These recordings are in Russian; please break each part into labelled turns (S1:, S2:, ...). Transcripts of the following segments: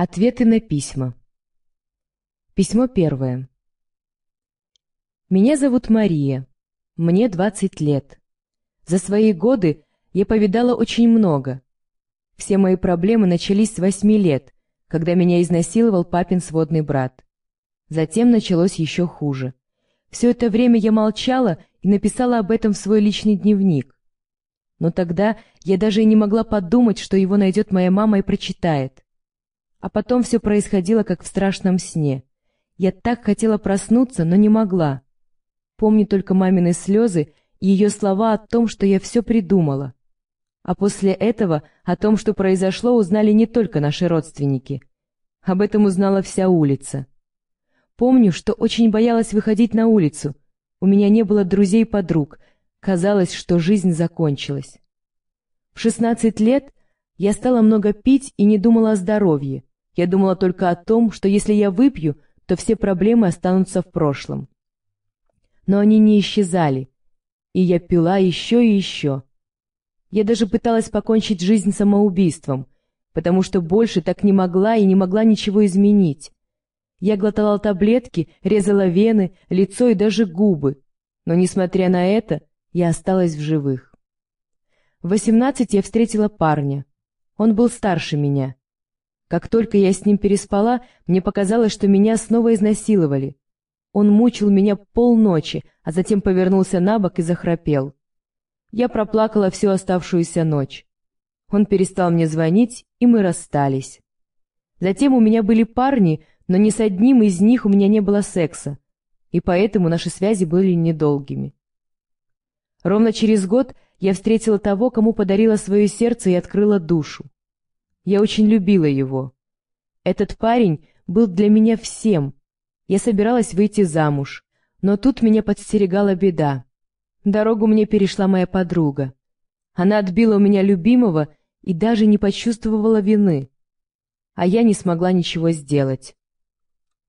S1: Ответы на письма. Письмо первое. Меня зовут Мария. Мне 20 лет. За свои годы я повидала очень много. Все мои проблемы начались с 8 лет, когда меня изнасиловал папин сводный брат. Затем началось еще хуже. Все это время я молчала и написала об этом в свой личный дневник. Но тогда я даже и не могла подумать, что его найдет моя мама и прочитает. А потом все происходило, как в страшном сне. Я так хотела проснуться, но не могла. Помню только мамины слезы и ее слова о том, что я все придумала. А после этого о том, что произошло, узнали не только наши родственники. Об этом узнала вся улица. Помню, что очень боялась выходить на улицу. У меня не было друзей-подруг. Казалось, что жизнь закончилась. В 16 лет я стала много пить и не думала о здоровье. Я думала только о том, что если я выпью, то все проблемы останутся в прошлом. Но они не исчезали, и я пила еще и еще. Я даже пыталась покончить жизнь самоубийством, потому что больше так не могла и не могла ничего изменить. Я глотала таблетки, резала вены, лицо и даже губы, но, несмотря на это, я осталась в живых. В восемнадцать я встретила парня. Он был старше меня. Как только я с ним переспала, мне показалось, что меня снова изнасиловали. Он мучил меня полночи, а затем повернулся на бок и захрапел. Я проплакала всю оставшуюся ночь. Он перестал мне звонить, и мы расстались. Затем у меня были парни, но ни с одним из них у меня не было секса, и поэтому наши связи были недолгими. Ровно через год я встретила того, кому подарила свое сердце и открыла душу. Я очень любила его. Этот парень был для меня всем. Я собиралась выйти замуж, но тут меня подстерегала беда. Дорогу мне перешла моя подруга. Она отбила у меня любимого и даже не почувствовала вины. А я не смогла ничего сделать.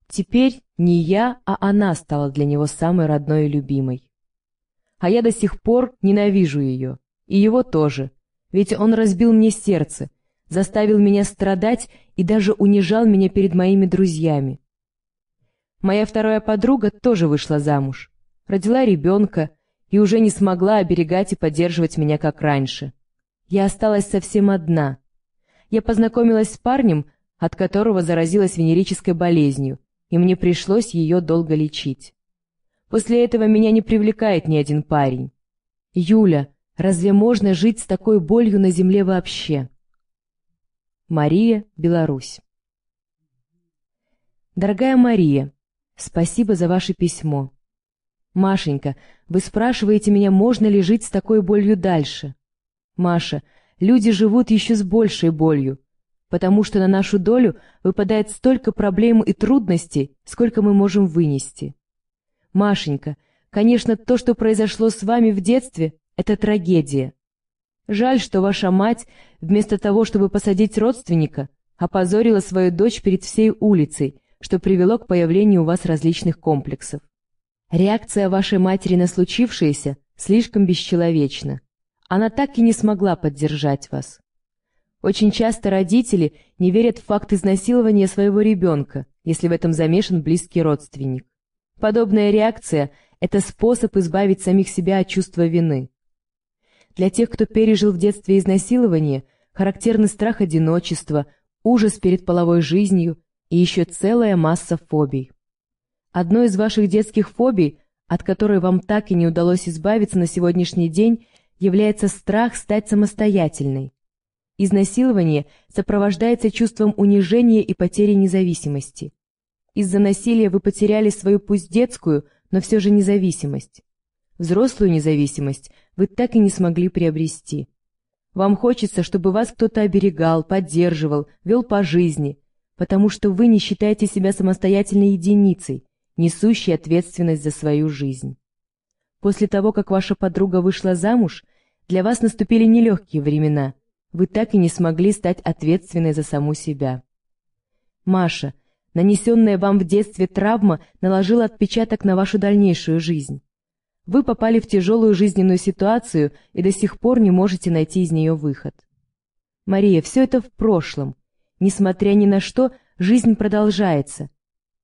S1: Теперь не я, а она стала для него самой родной и любимой. А я до сих пор ненавижу ее. И его тоже. Ведь он разбил мне сердце, заставил меня страдать и даже унижал меня перед моими друзьями. Моя вторая подруга тоже вышла замуж, родила ребенка и уже не смогла оберегать и поддерживать меня как раньше. Я осталась совсем одна. Я познакомилась с парнем, от которого заразилась венерической болезнью, и мне пришлось ее долго лечить. После этого меня не привлекает ни один парень. Юля, разве можно жить с такой болью на земле вообще? Мария, Беларусь. Дорогая Мария, спасибо за ваше письмо. Машенька, вы спрашиваете меня, можно ли жить с такой болью дальше. Маша, люди живут еще с большей болью, потому что на нашу долю выпадает столько проблем и трудностей, сколько мы можем вынести. Машенька, конечно, то, что произошло с вами в детстве, это трагедия. Жаль, что ваша мать, вместо того, чтобы посадить родственника, опозорила свою дочь перед всей улицей, что привело к появлению у вас различных комплексов. Реакция вашей матери на случившееся слишком бесчеловечна. Она так и не смогла поддержать вас. Очень часто родители не верят в факт изнасилования своего ребенка, если в этом замешан близкий родственник. Подобная реакция – это способ избавить самих себя от чувства вины. Для тех, кто пережил в детстве изнасилование, характерны страх одиночества, ужас перед половой жизнью и еще целая масса фобий. Одной из ваших детских фобий, от которой вам так и не удалось избавиться на сегодняшний день, является страх стать самостоятельной. Изнасилование сопровождается чувством унижения и потери независимости. Из-за насилия вы потеряли свою пусть детскую, но все же независимость. Взрослую независимость вы так и не смогли приобрести. Вам хочется, чтобы вас кто-то оберегал, поддерживал, вел по жизни, потому что вы не считаете себя самостоятельной единицей, несущей ответственность за свою жизнь. После того, как ваша подруга вышла замуж, для вас наступили нелегкие времена, вы так и не смогли стать ответственной за саму себя. Маша, нанесенная вам в детстве травма наложила отпечаток на вашу дальнейшую жизнь. Вы попали в тяжелую жизненную ситуацию и до сих пор не можете найти из нее выход. Мария, все это в прошлом. Несмотря ни на что, жизнь продолжается.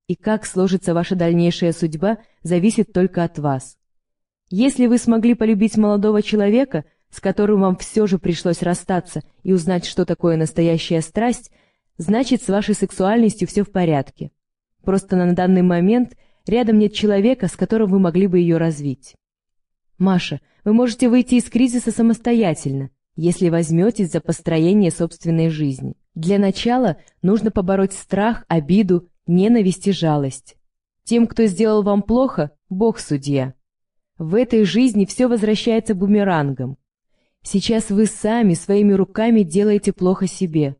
S1: И как сложится ваша дальнейшая судьба, зависит только от вас. Если вы смогли полюбить молодого человека, с которым вам все же пришлось расстаться и узнать, что такое настоящая страсть, значит, с вашей сексуальностью все в порядке. Просто на данный момент рядом нет человека, с которым вы могли бы ее развить. Маша, вы можете выйти из кризиса самостоятельно, если возьметесь за построение собственной жизни. Для начала нужно побороть страх, обиду, ненависть и жалость. Тем, кто сделал вам плохо, Бог судья. В этой жизни все возвращается бумерангом. Сейчас вы сами своими руками делаете плохо себе.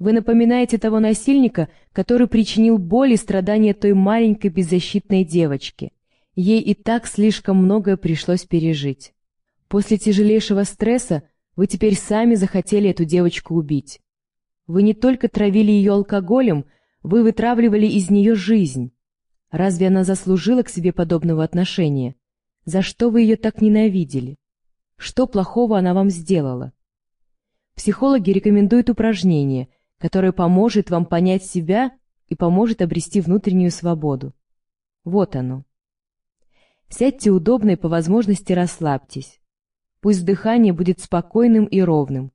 S1: Вы напоминаете того насильника, который причинил боль и страдания той маленькой беззащитной девочке. Ей и так слишком многое пришлось пережить. После тяжелейшего стресса вы теперь сами захотели эту девочку убить. Вы не только травили ее алкоголем, вы вытравливали из нее жизнь. Разве она заслужила к себе подобного отношения? За что вы ее так ненавидели? Что плохого она вам сделала? Психологи рекомендуют упражнение, которое поможет вам понять себя и поможет обрести внутреннюю свободу. Вот оно. Сядьте удобно и по возможности расслабьтесь. Пусть дыхание будет спокойным и ровным.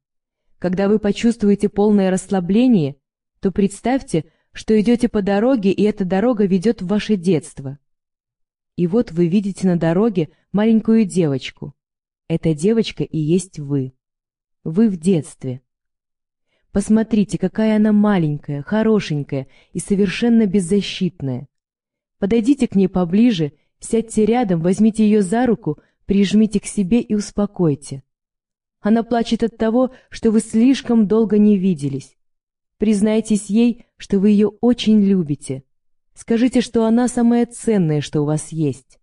S1: Когда вы почувствуете полное расслабление, то представьте, что идете по дороге, и эта дорога ведет в ваше детство. И вот вы видите на дороге маленькую девочку. Эта девочка и есть вы. Вы в детстве. Посмотрите, какая она маленькая, хорошенькая и совершенно беззащитная. Подойдите к ней поближе, сядьте рядом, возьмите ее за руку, прижмите к себе и успокойте. Она плачет от того, что вы слишком долго не виделись. Признайтесь ей, что вы ее очень любите. Скажите, что она самое ценное, что у вас есть.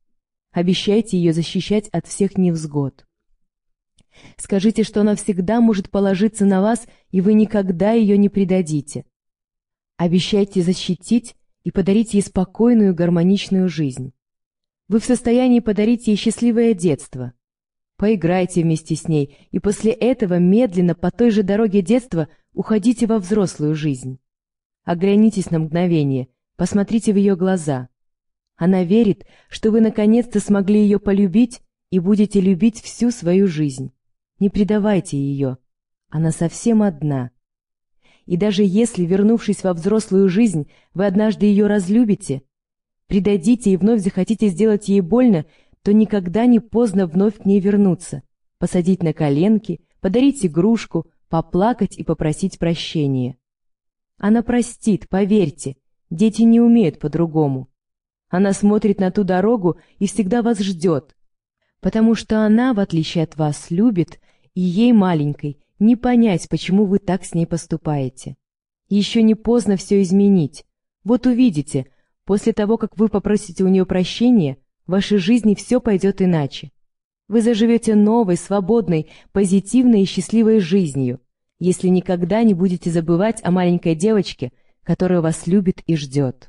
S1: Обещайте ее защищать от всех невзгод. Скажите, что она всегда может положиться на вас, и вы никогда ее не предадите. Обещайте защитить и подарить ей спокойную гармоничную жизнь. Вы в состоянии подарить ей счастливое детство. Поиграйте вместе с ней, и после этого медленно по той же дороге детства уходите во взрослую жизнь. Оглянитесь на мгновение, посмотрите в ее глаза. Она верит, что вы наконец-то смогли ее полюбить и будете любить всю свою жизнь. Не предавайте ее. Она совсем одна. И даже если, вернувшись во взрослую жизнь, вы однажды ее разлюбите, предадите и вновь захотите сделать ей больно, то никогда не поздно вновь к ней вернуться, посадить на коленки, подарить игрушку, поплакать и попросить прощения. Она простит, поверьте, дети не умеют по-другому. Она смотрит на ту дорогу и всегда вас ждет, потому что она, в отличие от вас, любит, и ей, маленькой, не понять, почему вы так с ней поступаете. Еще не поздно все изменить. Вот увидите, после того, как вы попросите у нее прощения, в вашей жизни все пойдет иначе. Вы заживете новой, свободной, позитивной и счастливой жизнью, если никогда не будете забывать о маленькой девочке, которая вас любит и ждет.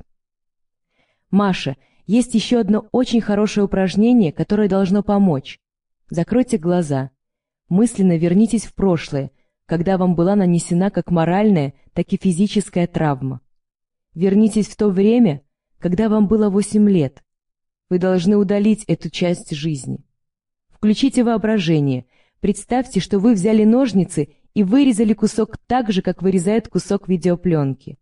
S1: Маша, есть еще одно очень хорошее упражнение, которое должно помочь. Закройте глаза. Мысленно вернитесь в прошлое, когда вам была нанесена как моральная, так и физическая травма. Вернитесь в то время, когда вам было 8 лет, вы должны удалить эту часть жизни. Включите воображение. Представьте, что вы взяли ножницы и вырезали кусок так же, как вырезают кусок видеопленки.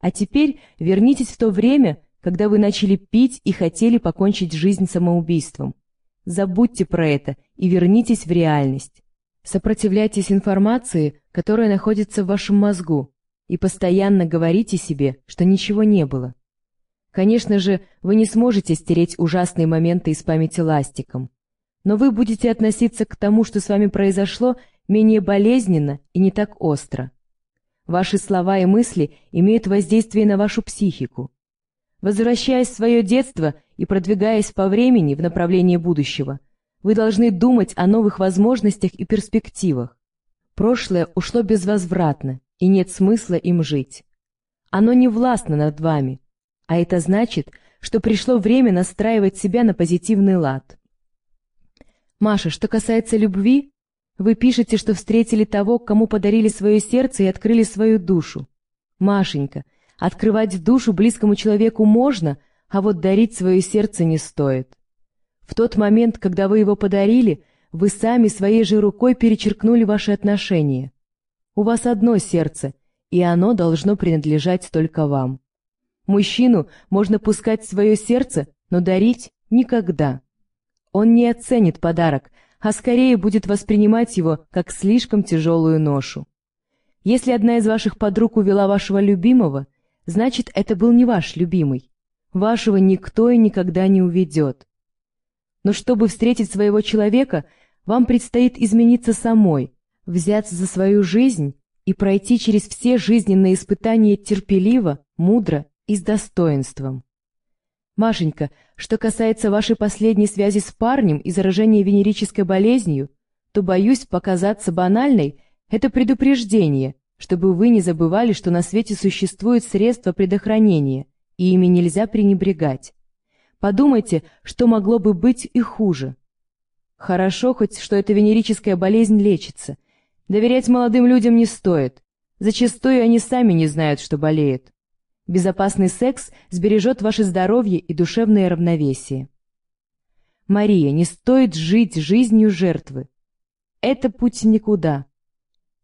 S1: А теперь вернитесь в то время, когда вы начали пить и хотели покончить жизнь самоубийством. Забудьте про это и вернитесь в реальность. Сопротивляйтесь информации, которая находится в вашем мозгу, и постоянно говорите себе, что ничего не было. Конечно же, вы не сможете стереть ужасные моменты из памяти ластиком, но вы будете относиться к тому, что с вами произошло, менее болезненно и не так остро. Ваши слова и мысли имеют воздействие на вашу психику. Возвращаясь в свое детство и продвигаясь по времени в направлении будущего, вы должны думать о новых возможностях и перспективах. Прошлое ушло безвозвратно, и нет смысла им жить. Оно не властно над вами, а это значит, что пришло время настраивать себя на позитивный лад. Маша, что касается любви, вы пишете, что встретили того, кому подарили свое сердце и открыли свою душу. Машенька, открывать душу близкому человеку можно, а вот дарить свое сердце не стоит. В тот момент, когда вы его подарили, вы сами своей же рукой перечеркнули ваши отношения. У вас одно сердце, и оно должно принадлежать только вам. Мужчину можно пускать в свое сердце, но дарить никогда. Он не оценит подарок, а скорее будет воспринимать его как слишком тяжелую ношу. Если одна из ваших подруг увела вашего любимого, значит, это был не ваш любимый. Вашего никто и никогда не уведет. Но чтобы встретить своего человека, вам предстоит измениться самой, взяться за свою жизнь и пройти через все жизненные испытания терпеливо, мудро и с достоинством. Машенька, что касается вашей последней связи с парнем и заражения венерической болезнью, то, боюсь показаться банальной, это предупреждение, чтобы вы не забывали, что на свете существуют средства предохранения, и ими нельзя пренебрегать. Подумайте, что могло бы быть и хуже. Хорошо хоть, что эта венерическая болезнь лечится. Доверять молодым людям не стоит. Зачастую они сами не знают, что болеют. Безопасный секс сбережет ваше здоровье и душевное равновесие. Мария, не стоит жить жизнью жертвы. Это путь никуда.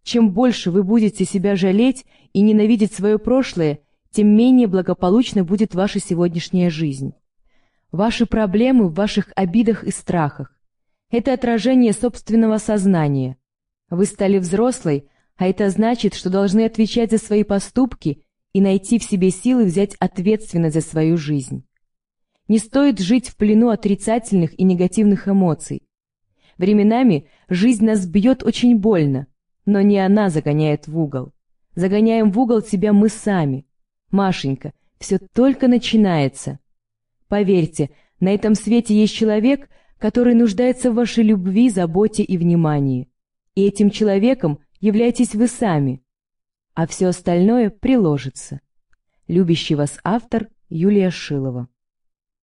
S1: Чем больше вы будете себя жалеть и ненавидеть свое прошлое, тем менее благополучна будет ваша сегодняшняя жизнь. Ваши проблемы в ваших обидах и страхах. Это отражение собственного сознания. Вы стали взрослой, а это значит, что должны отвечать за свои поступки и найти в себе силы взять ответственность за свою жизнь. Не стоит жить в плену отрицательных и негативных эмоций. Временами жизнь нас бьет очень больно, но не она загоняет в угол. Загоняем в угол себя мы сами. Машенька, все только начинается. Поверьте, на этом свете есть человек, который нуждается в вашей любви, заботе и внимании. И этим человеком являетесь вы сами а все остальное приложится. Любящий вас автор Юлия Шилова